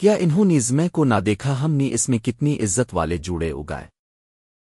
کیا انہوں نے زمے کو نہ دیکھا ہم نے اس میں کتنی عزت والے جوڑے اگائے؟